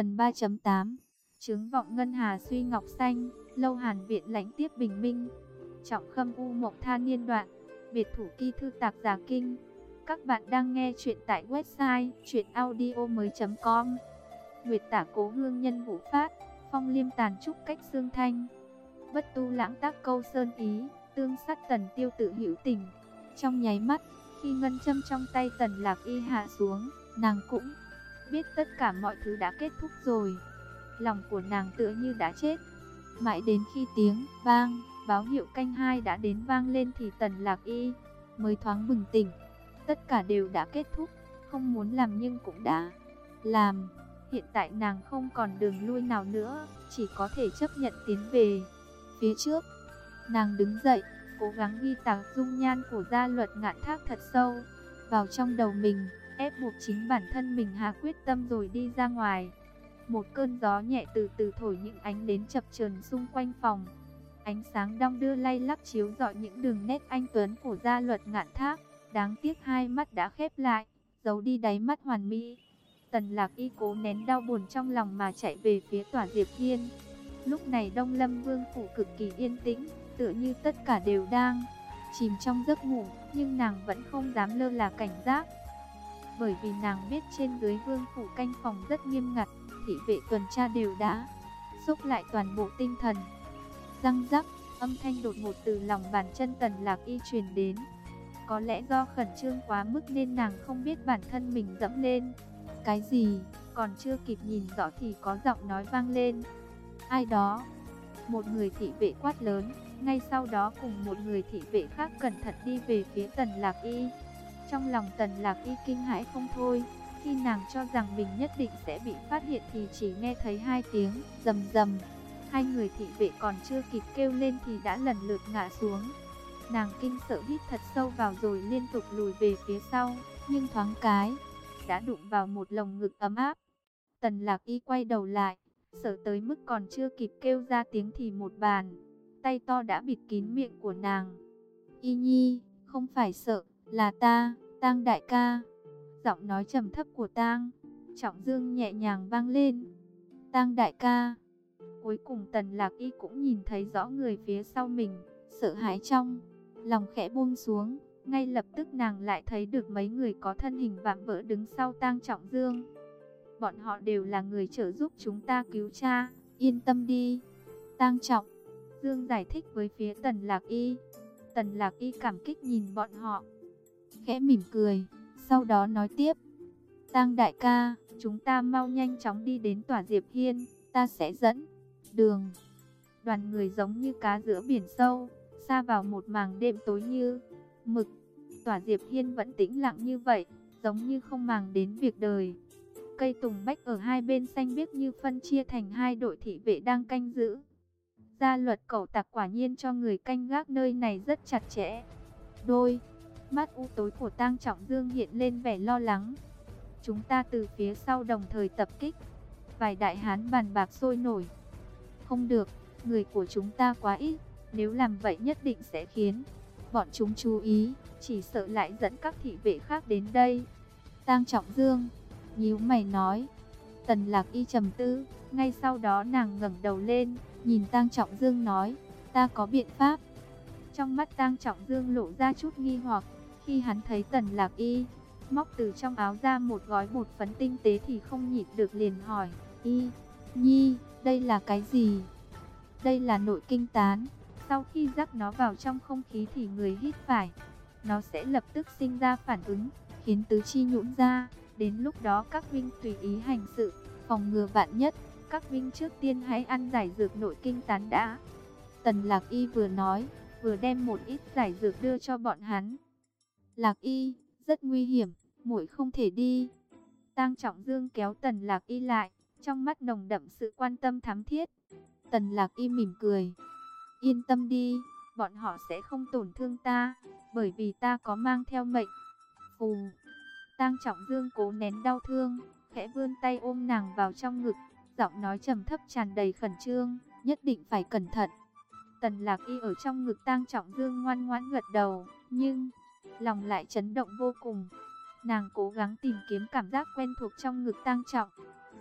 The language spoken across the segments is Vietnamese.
Phần 3.8 Trướng vọng ngân hà suy ngọc xanh, lâu hàn viện lãnh tiếp bình minh. Trọng khâm u mộng tha niên đoạn, biệt thủ kỳ thư tạc giả kinh. Các bạn đang nghe chuyện tại website chuyenaudio.com Nguyệt tả cố hương nhân vũ phát, phong liêm tàn trúc cách xương thanh. Bất tu lãng tác câu sơn ý, tương sát tần tiêu tự hữu tình. Trong nháy mắt, khi ngân châm trong tay tần lạc y hạ xuống, nàng cũng biết tất cả mọi thứ đã kết thúc rồi. Lòng của nàng tựa như đã chết. Mãi đến khi tiếng vang, báo hiệu canh hai đã đến vang lên thì tần lạc y mới thoáng bừng tỉnh. Tất cả đều đã kết thúc, không muốn làm nhưng cũng đã làm. Hiện tại nàng không còn đường lui nào nữa, chỉ có thể chấp nhận tiến về phía trước. Nàng đứng dậy, cố gắng ghi tạc dung nhan của gia luật ngạn thác thật sâu vào trong đầu mình, ép buộc chính bản thân mình hạ quyết tâm rồi đi ra ngoài. Một cơn gió nhẹ từ từ thổi những ánh đến chập chờn xung quanh phòng. Ánh sáng đong đưa lay lắc chiếu rọi những đường nét anh tuấn của gia luật ngạn thác. Đáng tiếc hai mắt đã khép lại, giấu đi đáy mắt hoàn mỹ. Tần lạc y cố nén đau buồn trong lòng mà chạy về phía tỏa Diệp Hiên. Lúc này Đông Lâm Vương phủ cực kỳ yên tĩnh, tựa như tất cả đều đang chìm trong giấc ngủ, nhưng nàng vẫn không dám lơ là cảnh giác. Bởi vì nàng biết trên dưới vương phủ canh phòng rất nghiêm ngặt, thị vệ tuần tra đều đã xúc lại toàn bộ tinh thần. Răng rắc, âm thanh đột ngột từ lòng bàn chân tần lạc y truyền đến. Có lẽ do khẩn trương quá mức nên nàng không biết bản thân mình dẫm lên. Cái gì, còn chưa kịp nhìn rõ thì có giọng nói vang lên. Ai đó? Một người thị vệ quát lớn, ngay sau đó cùng một người thị vệ khác cẩn thận đi về phía tần lạc y. Trong lòng tần lạc y kinh hãi không thôi, khi nàng cho rằng mình nhất định sẽ bị phát hiện thì chỉ nghe thấy hai tiếng rầm rầm. Hai người thị vệ còn chưa kịp kêu lên thì đã lần lượt ngã xuống. Nàng kinh sợ hít thật sâu vào rồi liên tục lùi về phía sau, nhưng thoáng cái, đã đụng vào một lồng ngực ấm áp. Tần lạc y quay đầu lại, sợ tới mức còn chưa kịp kêu ra tiếng thì một bàn, tay to đã bịt kín miệng của nàng. Y nhi, không phải sợ, là ta, tang đại ca. Giọng nói trầm thấp của tang, trọng dương nhẹ nhàng vang lên. Tang đại ca. Cuối cùng tần lạc y cũng nhìn thấy rõ người phía sau mình, sợ hãi trong, lòng khẽ buông xuống. Ngay lập tức nàng lại thấy được mấy người có thân hình vạm vỡ đứng sau tang trọng dương. Bọn họ đều là người trợ giúp chúng ta cứu cha, yên tâm đi. Tang trọng, Dương giải thích với phía tần lạc y. Tần lạc y cảm kích nhìn bọn họ. Khẽ mỉm cười, sau đó nói tiếp. tăng đại ca, chúng ta mau nhanh chóng đi đến tòa Diệp Hiên, ta sẽ dẫn đường. Đoàn người giống như cá giữa biển sâu, xa vào một màng đêm tối như mực. Tòa Diệp Hiên vẫn tĩnh lặng như vậy, giống như không màng đến việc đời. Cây tùng bách ở hai bên xanh biếc như phân chia thành hai đội thị vệ đang canh giữ. Gia luật cẩu tạc quả nhiên cho người canh gác nơi này rất chặt chẽ. Đôi, mắt u tối của tang trọng dương hiện lên vẻ lo lắng. Chúng ta từ phía sau đồng thời tập kích. Vài đại hán bàn bạc sôi nổi. Không được, người của chúng ta quá ít. Nếu làm vậy nhất định sẽ khiến bọn chúng chú ý. Chỉ sợ lại dẫn các thị vệ khác đến đây. Tang trọng dương, nhíu mày nói. Tần lạc y trầm tư, ngay sau đó nàng ngẩng đầu lên, nhìn Tang Trọng Dương nói, ta có biện pháp. Trong mắt Tang Trọng Dương lộ ra chút nghi hoặc, khi hắn thấy Tần Lạc Y, móc từ trong áo ra một gói bột phấn tinh tế thì không nhịn được liền hỏi, Y, Nhi, đây là cái gì? Đây là nội kinh tán, sau khi rắc nó vào trong không khí thì người hít phải, nó sẽ lập tức sinh ra phản ứng, khiến tứ chi nhũn ra, đến lúc đó các vinh tùy ý hành sự, phòng ngừa vạn nhất các vinh trước tiên hãy ăn giải dược nội kinh tán đã. Tần Lạc Y vừa nói, vừa đem một ít giải dược đưa cho bọn hắn. Lạc Y, rất nguy hiểm, muội không thể đi. Tang Trọng Dương kéo Tần Lạc Y lại, trong mắt nồng đậm sự quan tâm thắm thiết. Tần Lạc Y mỉm cười. Yên tâm đi, bọn họ sẽ không tổn thương ta, bởi vì ta có mang theo mệnh. Phù. Tang Trọng Dương cố nén đau thương, khẽ vươn tay ôm nàng vào trong ngực, giọng nói trầm thấp tràn đầy khẩn trương, nhất định phải cẩn thận. Tần lạc y ở trong ngực tang trọng dương ngoan ngoãn gật đầu, nhưng lòng lại chấn động vô cùng. Nàng cố gắng tìm kiếm cảm giác quen thuộc trong ngực tang trọng.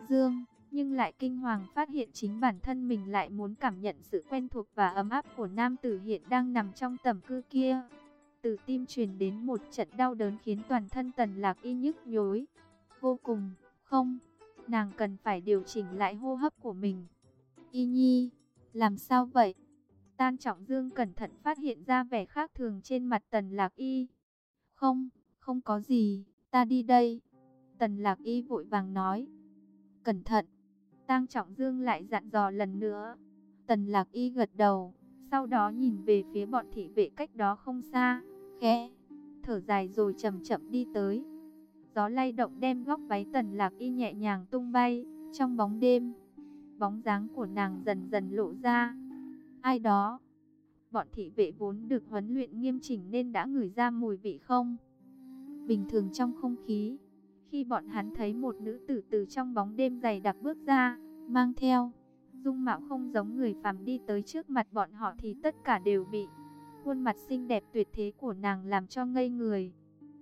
Dương, nhưng lại kinh hoàng phát hiện chính bản thân mình lại muốn cảm nhận sự quen thuộc và ấm áp của nam tử hiện đang nằm trong tầm cư kia. Từ tim truyền đến một trận đau đớn khiến toàn thân tần lạc y nhức nhối. Vô cùng, không, nàng cần phải điều chỉnh lại hô hấp của mình. Y nhi, làm sao vậy? Tan trọng dương cẩn thận phát hiện ra vẻ khác thường trên mặt tần lạc y. Không, không có gì, ta đi đây. Tần lạc y vội vàng nói. Cẩn thận. Tăng trọng dương lại dặn dò lần nữa. Tần lạc y gật đầu. Sau đó nhìn về phía bọn thị vệ cách đó không xa. Khẽ. Thở dài rồi chậm chậm đi tới. Gió lay động đem góc váy tần lạc y nhẹ nhàng tung bay. Trong bóng đêm. Bóng dáng của nàng dần dần lộ ra. Ai đó? Bọn thị vệ vốn được huấn luyện nghiêm chỉnh nên đã ngửi ra mùi vị không? Bình thường trong không khí, khi bọn hắn thấy một nữ tử từ trong bóng đêm dày đặc bước ra, mang theo dung mạo không giống người phàm đi tới trước mặt bọn họ thì tất cả đều bị khuôn mặt xinh đẹp tuyệt thế của nàng làm cho ngây người.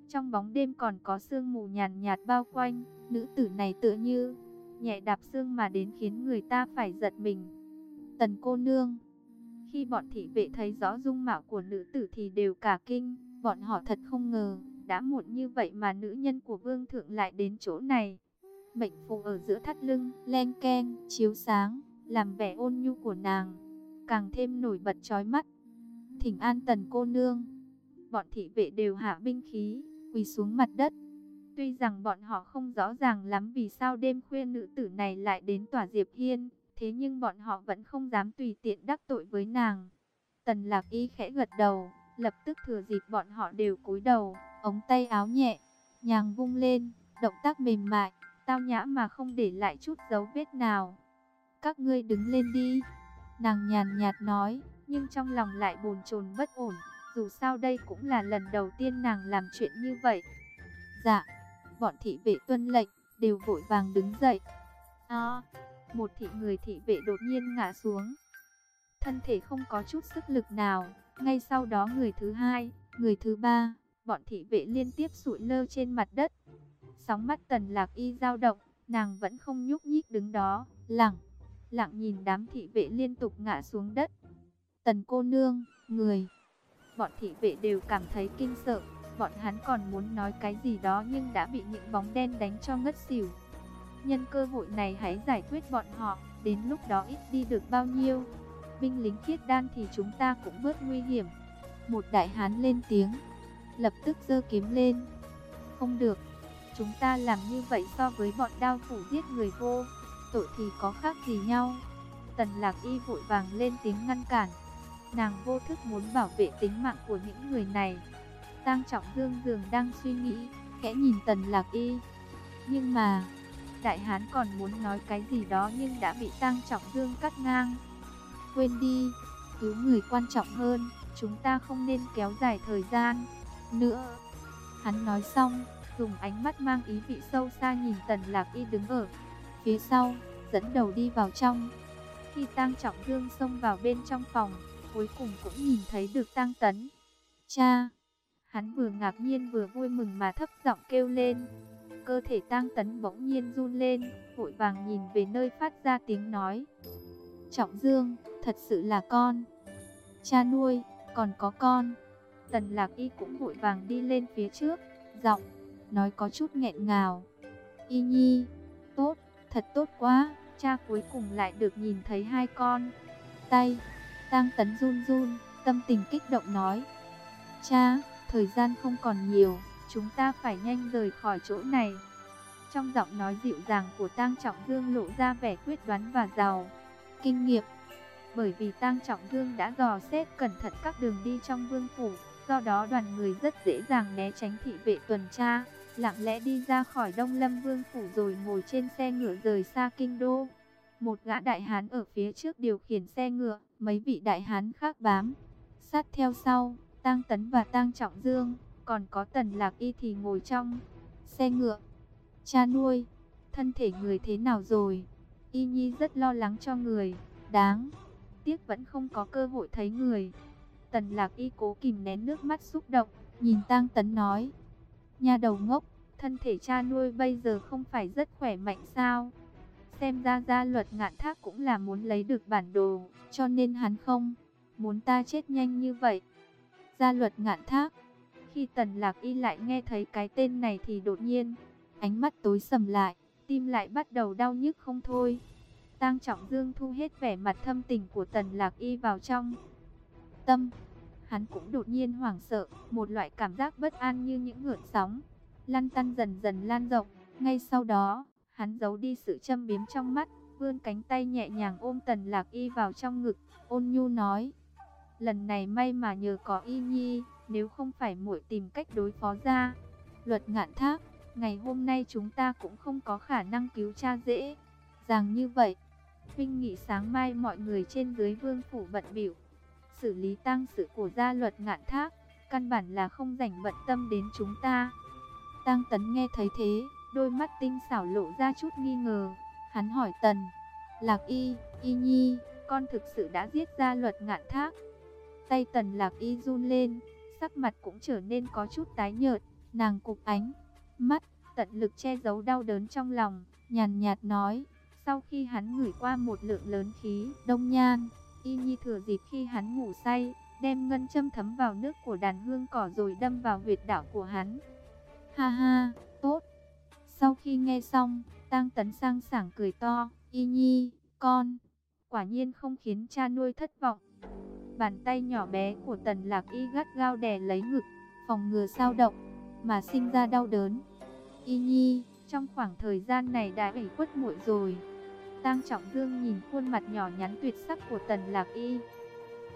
Trong bóng đêm còn có sương mù nhàn nhạt bao quanh, nữ tử này tựa như nhẹ đạp sương mà đến khiến người ta phải giật mình. Tần cô nương khi bọn thị vệ thấy rõ dung mạo của nữ tử thì đều cả kinh, bọn họ thật không ngờ đã muộn như vậy mà nữ nhân của vương thượng lại đến chỗ này. Mệnh phù ở giữa thắt lưng, len keng, chiếu sáng, làm vẻ ôn nhu của nàng, càng thêm nổi bật trói mắt. Thỉnh an tần cô nương, bọn thị vệ đều hạ binh khí, quỳ xuống mặt đất. Tuy rằng bọn họ không rõ ràng lắm vì sao đêm khuya nữ tử này lại đến tòa Diệp Hiên, thế nhưng bọn họ vẫn không dám tùy tiện đắc tội với nàng. Tần lạc y khẽ gật đầu, lập tức thừa dịp bọn họ đều cúi đầu, ống tay áo nhẹ, nhàng vung lên, động tác mềm mại, tao nhã mà không để lại chút dấu vết nào. Các ngươi đứng lên đi, nàng nhàn nhạt nói, nhưng trong lòng lại bồn chồn bất ổn, dù sao đây cũng là lần đầu tiên nàng làm chuyện như vậy. Dạ, bọn thị vệ tuân lệnh, đều vội vàng đứng dậy. À, một thị người thị vệ đột nhiên ngã xuống. Thân thể không có chút sức lực nào, ngay sau đó người thứ hai, người thứ ba, bọn thị vệ liên tiếp sụi lơ trên mặt đất. Sóng mắt tần lạc y dao động, nàng vẫn không nhúc nhích đứng đó, lặng, lặng nhìn đám thị vệ liên tục ngã xuống đất. Tần cô nương, người, bọn thị vệ đều cảm thấy kinh sợ, bọn hắn còn muốn nói cái gì đó nhưng đã bị những bóng đen đánh cho ngất xỉu. Nhân cơ hội này hãy giải quyết bọn họ, đến lúc đó ít đi được bao nhiêu. Binh lính khiết đan thì chúng ta cũng bớt nguy hiểm. Một đại hán lên tiếng, lập tức giơ kiếm lên. Không được, chúng ta làm như vậy so với bọn đao phủ giết người vô, tội thì có khác gì nhau. Tần lạc y vội vàng lên tiếng ngăn cản. Nàng vô thức muốn bảo vệ tính mạng của những người này. Tăng trọng dương dường đang suy nghĩ, khẽ nhìn tần lạc y. Nhưng mà, đại hán còn muốn nói cái gì đó nhưng đã bị tăng trọng dương cắt ngang. Quên đi, cứu người quan trọng hơn, chúng ta không nên kéo dài thời gian nữa. Hắn nói xong, dùng ánh mắt mang ý vị sâu xa nhìn Tần Lạc Y đứng ở phía sau, dẫn đầu đi vào trong. Khi Tang Trọng Dương xông vào bên trong phòng, cuối cùng cũng nhìn thấy được Tang Tấn. Cha! Hắn vừa ngạc nhiên vừa vui mừng mà thấp giọng kêu lên. Cơ thể Tang Tấn bỗng nhiên run lên, vội vàng nhìn về nơi phát ra tiếng nói. Trọng Dương, thật sự là con. Cha nuôi, còn có con. Tần Lạc Y cũng vội vàng đi lên phía trước, giọng, nói có chút nghẹn ngào. Y Nhi, tốt, thật tốt quá, cha cuối cùng lại được nhìn thấy hai con. Tay, Tang Tấn run run, tâm tình kích động nói. Cha, thời gian không còn nhiều, chúng ta phải nhanh rời khỏi chỗ này. Trong giọng nói dịu dàng của Tang Trọng Dương lộ ra vẻ quyết đoán và giàu kinh nghiệm. Bởi vì Tang Trọng Dương đã dò xét cẩn thận các đường đi trong vương phủ, Do đó đoàn người rất dễ dàng né tránh thị vệ tuần tra, lặng lẽ đi ra khỏi Đông Lâm Vương Phủ rồi ngồi trên xe ngựa rời xa kinh đô. Một gã đại hán ở phía trước điều khiển xe ngựa, mấy vị đại hán khác bám. Sát theo sau, Tăng Tấn và Tăng Trọng Dương, còn có Tần Lạc Y thì ngồi trong xe ngựa. Cha nuôi, thân thể người thế nào rồi? Y Nhi rất lo lắng cho người, đáng. Tiếc vẫn không có cơ hội thấy người. Tần lạc y cố kìm nén nước mắt xúc động, nhìn tang tấn nói. Nhà đầu ngốc, thân thể cha nuôi bây giờ không phải rất khỏe mạnh sao? Xem ra gia luật ngạn thác cũng là muốn lấy được bản đồ, cho nên hắn không muốn ta chết nhanh như vậy. Gia luật ngạn thác, khi tần lạc y lại nghe thấy cái tên này thì đột nhiên, ánh mắt tối sầm lại, tim lại bắt đầu đau nhức không thôi. Tang Trọng Dương thu hết vẻ mặt thâm tình của Tần Lạc Y vào trong tâm. Hắn cũng đột nhiên hoảng sợ, một loại cảm giác bất an như những ngợn sóng, lăn tăn dần dần lan rộng. Ngay sau đó, hắn giấu đi sự châm biếm trong mắt, vươn cánh tay nhẹ nhàng ôm Tần Lạc Y vào trong ngực, ôn nhu nói: "Lần này may mà nhờ có Y Nhi, nếu không phải muội tìm cách đối phó ra, luật ngạn thác, ngày hôm nay chúng ta cũng không có khả năng cứu cha dễ dàng như vậy." Vinh nghĩ sáng mai mọi người trên dưới vương phủ bận biểu xử lý tang sự của gia luật ngạn thác, căn bản là không rảnh bận tâm đến chúng ta. Tang Tấn nghe thấy thế, đôi mắt tinh xảo lộ ra chút nghi ngờ, hắn hỏi Tần, Lạc Y, Y Nhi, con thực sự đã giết gia luật ngạn thác. Tay Tần Lạc Y run lên, sắc mặt cũng trở nên có chút tái nhợt, nàng cục ánh, mắt, tận lực che giấu đau đớn trong lòng, nhàn nhạt nói, sau khi hắn ngửi qua một lượng lớn khí, đông nhan, Y Nhi thừa dịp khi hắn ngủ say, đem ngân châm thấm vào nước của đàn hương cỏ rồi đâm vào huyệt đạo của hắn. Ha ha, tốt. Sau khi nghe xong, Tăng Tấn sang sảng cười to, Y Nhi, con, quả nhiên không khiến cha nuôi thất vọng. Bàn tay nhỏ bé của Tần Lạc Y gắt gao đè lấy ngực, phòng ngừa sao động, mà sinh ra đau đớn. Y Nhi, trong khoảng thời gian này đã ủy khuất muội rồi. Tang Trọng Dương nhìn khuôn mặt nhỏ nhắn tuyệt sắc của Tần Lạc Y.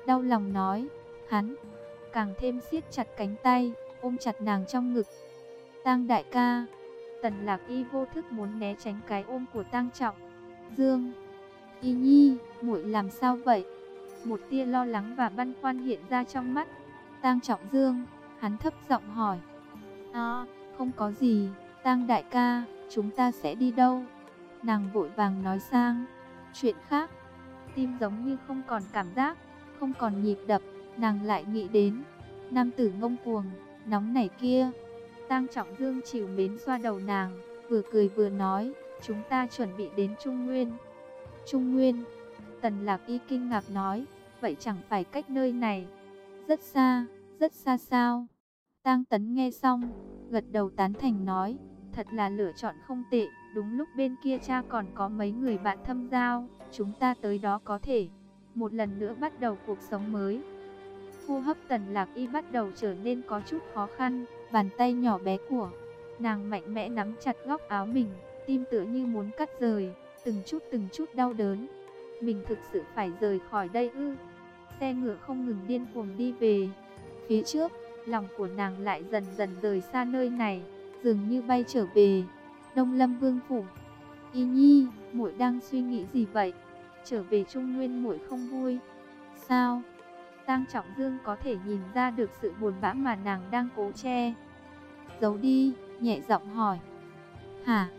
Đau lòng nói, hắn càng thêm siết chặt cánh tay, ôm chặt nàng trong ngực. Tang đại ca, Tần Lạc Y vô thức muốn né tránh cái ôm của Tang Trọng Dương. Y Nhi, muội làm sao vậy? Một tia lo lắng và băn khoăn hiện ra trong mắt. Tang Trọng Dương, hắn thấp giọng hỏi. À, không có gì, Tang đại ca, chúng ta sẽ đi đâu? Nàng vội vàng nói sang, chuyện khác, tim giống như không còn cảm giác, không còn nhịp đập, nàng lại nghĩ đến, nam tử ngông cuồng, nóng nảy kia. Tang Trọng Dương chịu mến xoa đầu nàng, vừa cười vừa nói, chúng ta chuẩn bị đến Trung Nguyên. Trung Nguyên, Tần Lạc Y kinh ngạc nói, vậy chẳng phải cách nơi này, rất xa, rất xa sao. Tang Tấn nghe xong, gật đầu tán thành nói, thật là lựa chọn không tệ. Đúng lúc bên kia cha còn có mấy người bạn thâm giao, chúng ta tới đó có thể một lần nữa bắt đầu cuộc sống mới. Hô hấp tần lạc y bắt đầu trở nên có chút khó khăn, bàn tay nhỏ bé của nàng mạnh mẽ nắm chặt góc áo mình, tim tựa như muốn cắt rời, từng chút từng chút đau đớn. Mình thực sự phải rời khỏi đây ư. Xe ngựa không ngừng điên cuồng đi về. Phía trước, lòng của nàng lại dần dần rời xa nơi này, dường như bay trở về. Đông Lâm Vương phủ. Y Nhi, muội đang suy nghĩ gì vậy? Trở về Trung Nguyên muội không vui. Sao? Tang Trọng Dương có thể nhìn ra được sự buồn bã mà nàng đang cố che. Giấu đi, nhẹ giọng hỏi. Hả?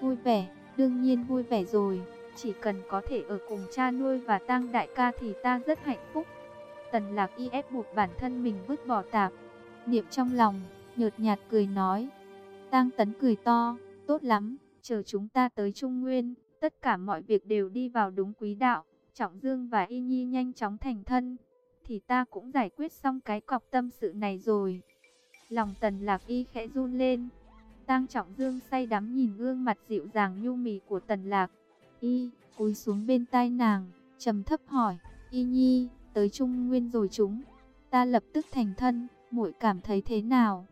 Vui vẻ, đương nhiên vui vẻ rồi. Chỉ cần có thể ở cùng cha nuôi và Tang đại ca thì ta rất hạnh phúc. Tần Lạc Y ép buộc bản thân mình vứt bỏ tạp. Niệm trong lòng, nhợt nhạt cười nói. Tang Tấn cười to, Tốt lắm, chờ chúng ta tới Trung Nguyên, tất cả mọi việc đều đi vào đúng quý đạo. Trọng Dương và Y Nhi nhanh chóng thành thân, thì ta cũng giải quyết xong cái cọc tâm sự này rồi. Lòng tần lạc y khẽ run lên. Tang Trọng Dương say đắm nhìn gương mặt dịu dàng nhu mì của tần lạc. Y, cúi xuống bên tai nàng, trầm thấp hỏi, Y Nhi, tới Trung Nguyên rồi chúng. Ta lập tức thành thân, muội cảm thấy thế nào?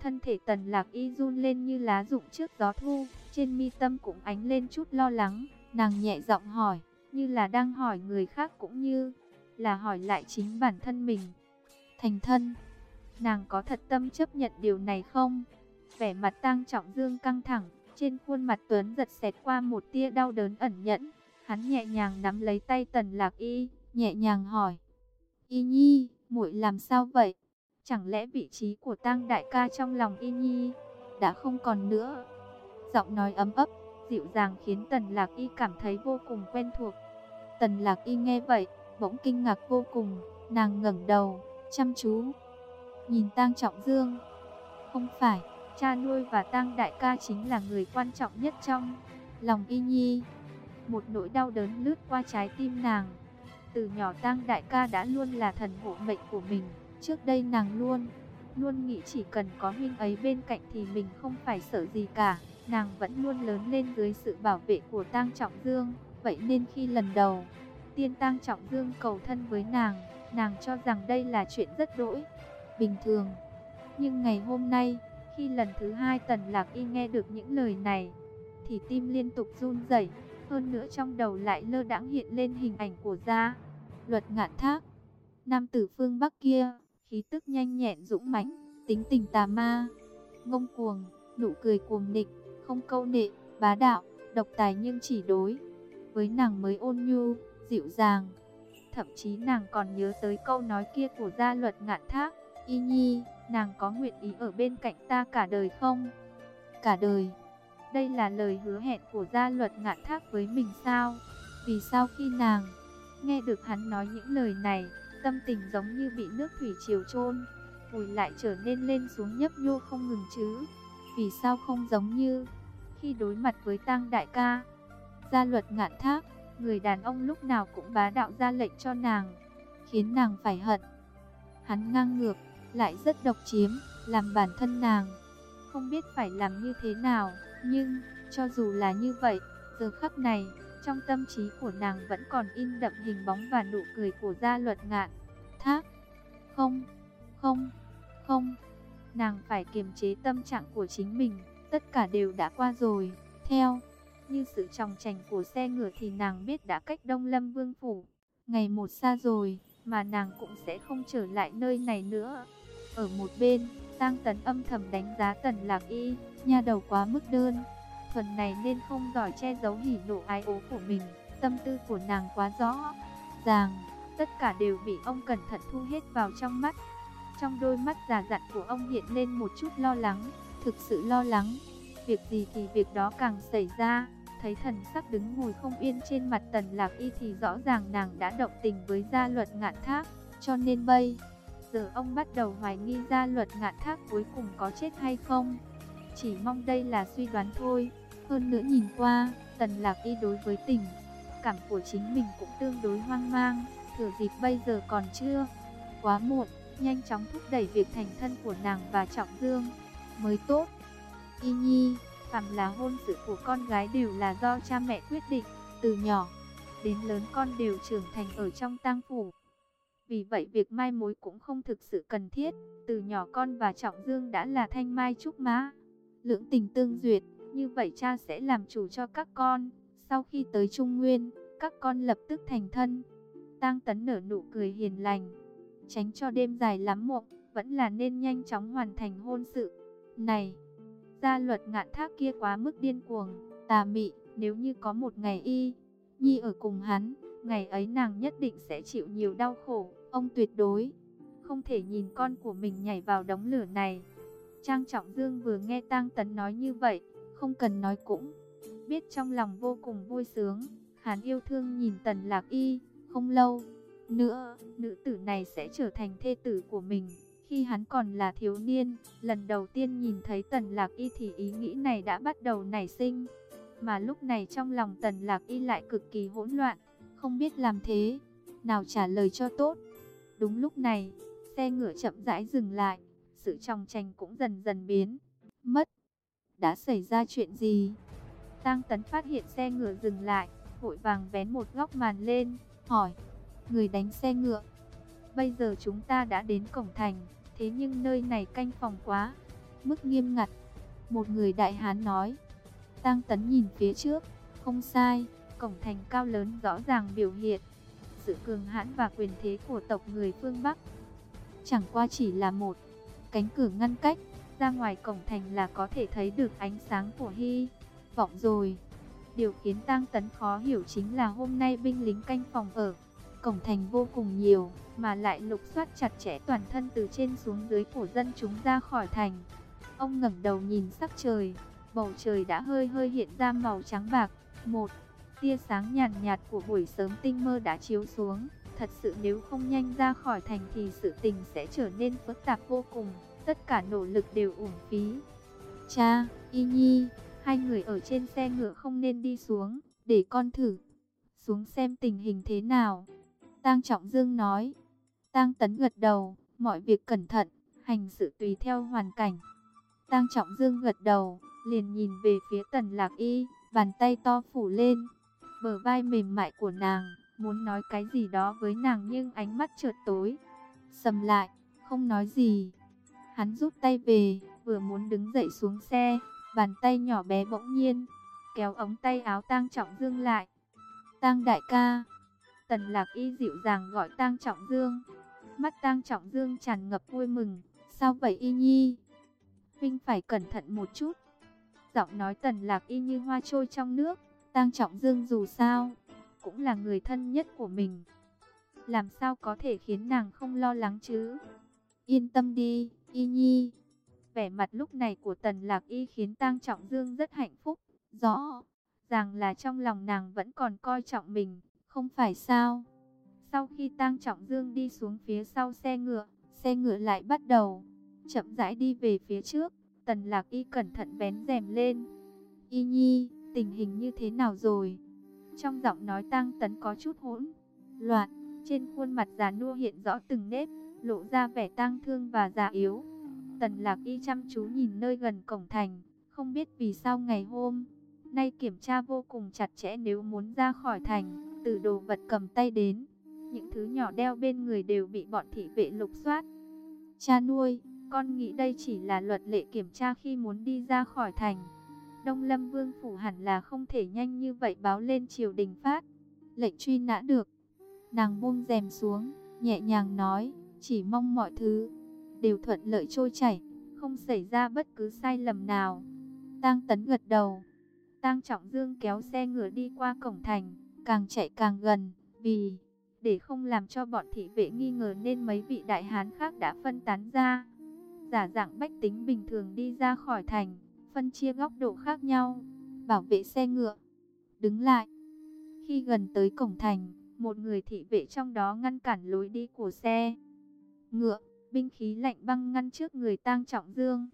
Thân thể tần lạc y run lên như lá rụng trước gió thu, trên mi tâm cũng ánh lên chút lo lắng, nàng nhẹ giọng hỏi, như là đang hỏi người khác cũng như là hỏi lại chính bản thân mình. Thành thân, nàng có thật tâm chấp nhận điều này không? Vẻ mặt tăng trọng dương căng thẳng, trên khuôn mặt Tuấn giật xẹt qua một tia đau đớn ẩn nhẫn. Hắn nhẹ nhàng nắm lấy tay tần lạc y, nhẹ nhàng hỏi. Y nhi, muội làm sao vậy? Chẳng lẽ vị trí của tang đại ca trong lòng Y Nhi đã không còn nữa? Giọng nói ấm ấp, dịu dàng khiến Tần Lạc Y cảm thấy vô cùng quen thuộc. Tần Lạc Y nghe vậy, bỗng kinh ngạc vô cùng, nàng ngẩng đầu, chăm chú nhìn Tang Trọng Dương. Không phải, cha nuôi và Tang đại ca chính là người quan trọng nhất trong lòng Y Nhi. một nỗi đau đớn lướt qua trái tim nàng. Từ nhỏ Tang đại ca đã luôn là thần hộ mệnh của mình, trước đây nàng luôn luôn nghĩ chỉ cần có huynh ấy bên cạnh thì mình không phải sợ gì cả. Nàng vẫn luôn lớn lên dưới sự bảo vệ của Tang Trọng Dương, vậy nên khi lần đầu tiên Tang Trọng Dương cầu thân với nàng, nàng cho rằng đây là chuyện rất đỗi bình thường. Nhưng ngày hôm nay, khi lần thứ hai Tần Lạc Y nghe được những lời này, thì tim liên tục run rẩy, hơn nữa trong đầu lại lơ đãng hiện lên hình ảnh của gia luật ngạn thác. Nam tử phương Bắc kia, khí tức nhanh nhẹn dũng mãnh, tính tình tà ma, ngông cuồng, nụ cười cuồng nịch, không câu nệ, bá đạo, độc tài nhưng chỉ đối với nàng mới ôn nhu, dịu dàng. Thậm chí nàng còn nhớ tới câu nói kia của gia luật ngạn thác, y nhi, nàng có nguyện ý ở bên cạnh ta cả đời không? Cả đời. Đây là lời hứa hẹn của gia luật ngạn thác với mình sao? Vì sao khi nàng nghe được hắn nói những lời này, tâm tình giống như bị nước thủy triều trôn, vùi lại trở nên lên xuống nhấp nhô không ngừng chứ? Vì sao không giống như khi đối mặt với tang đại ca? Gia luật ngạn thác, người đàn ông lúc nào cũng bá đạo ra lệnh cho nàng, khiến nàng phải hận. Hắn ngang ngược, lại rất độc chiếm, làm bản thân nàng không biết phải làm như thế nào, nhưng cho dù là như vậy, giờ khắc này, trong tâm trí của nàng vẫn còn in đậm hình bóng và nụ cười của gia luật ngạn. Thác, không, không, không, nàng phải kiềm chế tâm trạng của chính mình, tất cả đều đã qua rồi, theo như sự tròng trành của xe ngựa thì nàng biết đã cách Đông Lâm Vương Phủ. Ngày một xa rồi, mà nàng cũng sẽ không trở lại nơi này nữa. Ở một bên, Giang Tấn âm thầm đánh giá Tần Lạc Y, nha đầu quá mức đơn. Thuần này nên không giỏi che giấu hỉ nộ ái ố của mình, tâm tư của nàng quá rõ. Ràng, tất cả đều bị ông cẩn thận thu hết vào trong mắt. Trong đôi mắt già dặn của ông hiện lên một chút lo lắng, thực sự lo lắng. Việc gì thì việc đó càng xảy ra. Thấy thần sắc đứng ngồi không yên trên mặt tần lạc y thì rõ ràng nàng đã động tình với gia luật ngạn thác. Cho nên bây giờ ông bắt đầu hoài nghi gia luật ngạn thác cuối cùng có chết hay không. Chỉ mong đây là suy đoán thôi. Hơn nữa nhìn qua, tần lạc y đối với tình cảm của chính mình cũng tương đối hoang mang. Thừa dịp bây giờ còn chưa quá muộn, nhanh chóng thúc đẩy việc thành thân của nàng và Trọng Dương mới tốt. Y Nhi Phạm là hôn sự của con gái đều là do cha mẹ quyết định, từ nhỏ đến lớn con đều trưởng thành ở trong tang phủ. Vì vậy việc mai mối cũng không thực sự cần thiết, từ nhỏ con và Trọng Dương đã là thanh mai trúc mã. Lưỡng tình tương duyệt, như vậy cha sẽ làm chủ cho các con. Sau khi tới Trung Nguyên, các con lập tức thành thân. Tang Tấn nở nụ cười hiền lành, tránh cho đêm dài lắm mộng, vẫn là nên nhanh chóng hoàn thành hôn sự. Này! Gia luật ngạn thác kia quá mức điên cuồng, tà mị, nếu như có một ngày y, nhi ở cùng hắn, ngày ấy nàng nhất định sẽ chịu nhiều đau khổ, ông tuyệt đối không thể nhìn con của mình nhảy vào đống lửa này. Trang Trọng Dương vừa nghe Tang Tấn nói như vậy, không cần nói cũng biết trong lòng vô cùng vui sướng, hắn yêu thương nhìn Tần Lạc Y, không lâu nữa, nữ tử này sẽ trở thành thê tử của mình. Khi hắn còn là thiếu niên, lần đầu tiên nhìn thấy Tần Lạc Y thì ý nghĩ này đã bắt đầu nảy sinh. Mà lúc này trong lòng Tần Lạc Y lại cực kỳ hỗn loạn, không biết làm thế, nào trả lời cho tốt. Đúng lúc này, xe ngựa chậm rãi dừng lại, sự trong tranh cũng dần dần biến, mất. Đã xảy ra chuyện gì? tang Tấn phát hiện xe ngựa dừng lại, vội vàng vén một góc màn lên, hỏi, người đánh xe ngựa. Bây giờ chúng ta đã đến cổng thành, Thế nhưng nơi này canh phòng quá, mức nghiêm ngặt. Một người đại hán nói. tang Tấn nhìn phía trước, không sai, cổng thành cao lớn rõ ràng biểu hiện sự cường hãn và quyền thế của tộc người phương Bắc. Chẳng qua chỉ là một cánh cửa ngăn cách, ra ngoài cổng thành là có thể thấy được ánh sáng của hy vọng rồi. Điều khiến Tăng Tấn khó hiểu chính là hôm nay binh lính canh phòng ở cổng thành vô cùng nhiều, mà lại lục soát chặt chẽ toàn thân từ trên xuống dưới của dân chúng ra khỏi thành. Ông ngẩng đầu nhìn sắc trời, bầu trời đã hơi hơi hiện ra màu trắng bạc. Một tia sáng nhàn nhạt, nhạt của buổi sớm tinh mơ đã chiếu xuống. Thật sự nếu không nhanh ra khỏi thành thì sự tình sẽ trở nên phức tạp vô cùng. Tất cả nỗ lực đều uổng phí. Cha, Y Nhi, hai người ở trên xe ngựa không nên đi xuống để con thử xuống xem tình hình thế nào. Tang Trọng Dương nói. Tang Tấn gật đầu, mọi việc cẩn thận, hành sự tùy theo hoàn cảnh. Tang Trọng Dương gật đầu, liền nhìn về phía Tần Lạc Y, bàn tay to phủ lên, bờ vai mềm mại của nàng, muốn nói cái gì đó với nàng nhưng ánh mắt chợt tối, sầm lại, không nói gì. Hắn rút tay về, vừa muốn đứng dậy xuống xe, bàn tay nhỏ bé bỗng nhiên kéo ống tay áo Tang Trọng Dương lại. "Tang đại ca." Tần Lạc Y dịu dàng gọi Tang Trọng Dương. Mắt Tang Trọng Dương tràn ngập vui mừng, "Sao vậy Y Nhi? Huynh phải cẩn thận một chút." Giọng nói Tần Lạc Y như hoa trôi trong nước, Tang Trọng Dương dù sao cũng là người thân nhất của mình. Làm sao có thể khiến nàng không lo lắng chứ? Yên tâm đi, Y Nhi. Vẻ mặt lúc này của Tần Lạc Y khiến Tang Trọng Dương rất hạnh phúc. Rõ ràng là trong lòng nàng vẫn còn coi trọng mình, không phải sao? Sau khi Tang Trọng Dương đi xuống phía sau xe ngựa, xe ngựa lại bắt đầu chậm rãi đi về phía trước. Tần Lạc Y cẩn thận vén rèm lên. Y Nhi, tình hình như thế nào rồi? Trong giọng nói Tang Tấn có chút hỗn loạn, trên khuôn mặt già nua hiện rõ từng nếp, lộ ra vẻ tang thương và già yếu. Tần Lạc Y chăm chú nhìn nơi gần cổng thành, không biết vì sao ngày hôm nay kiểm tra vô cùng chặt chẽ nếu muốn ra khỏi thành, từ đồ vật cầm tay đến, những thứ nhỏ đeo bên người đều bị bọn thị vệ lục soát. Cha nuôi, con nghĩ đây chỉ là luật lệ kiểm tra khi muốn đi ra khỏi thành. Đông Lâm Vương phủ hẳn là không thể nhanh như vậy báo lên triều đình phát. Lệnh truy nã được. Nàng buông rèm xuống, nhẹ nhàng nói, chỉ mong mọi thứ đều thuận lợi trôi chảy, không xảy ra bất cứ sai lầm nào. Tang Tấn gật đầu. Tang Trọng Dương kéo xe ngựa đi qua cổng thành, càng chạy càng gần, vì để không làm cho bọn thị vệ nghi ngờ nên mấy vị đại hán khác đã phân tán ra. Giả dạng bách tính bình thường đi ra khỏi thành, phân chia góc độ khác nhau, bảo vệ xe ngựa. Đứng lại. Khi gần tới cổng thành, một người thị vệ trong đó ngăn cản lối đi của xe. Ngựa, binh khí lạnh băng ngăn trước người tang trọng dương.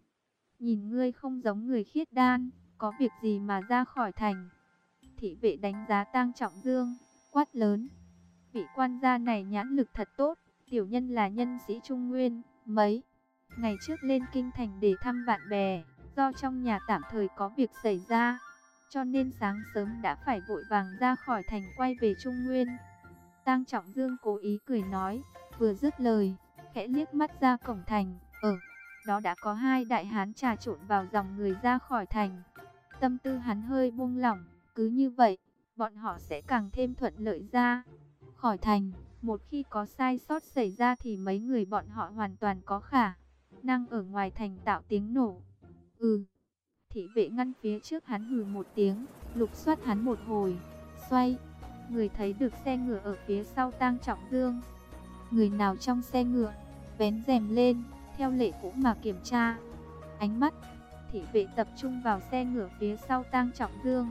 Nhìn ngươi không giống người khiết đan, có việc gì mà ra khỏi thành. Thị vệ đánh giá tang trọng dương, quát lớn. Vị quan gia này nhãn lực thật tốt, tiểu nhân là nhân sĩ Trung Nguyên, mấy. Ngày trước lên kinh thành để thăm bạn bè, do trong nhà tạm thời có việc xảy ra, cho nên sáng sớm đã phải vội vàng ra khỏi thành quay về Trung Nguyên. Tang Trọng Dương cố ý cười nói, vừa dứt lời, khẽ liếc mắt ra cổng thành, ở đó đã có hai đại hán trà trộn vào dòng người ra khỏi thành. Tâm tư hắn hơi buông lỏng, cứ như vậy, bọn họ sẽ càng thêm thuận lợi ra. Khỏi thành, một khi có sai sót xảy ra thì mấy người bọn họ hoàn toàn có khả năng ở ngoài thành tạo tiếng nổ. Ừ. Thị vệ ngăn phía trước hắn hừ một tiếng, lục soát hắn một hồi, xoay. Người thấy được xe ngựa ở phía sau tang trọng dương. Người nào trong xe ngựa, vén rèm lên, theo lệ cũ mà kiểm tra. Ánh mắt, thị vệ tập trung vào xe ngựa phía sau tang trọng dương,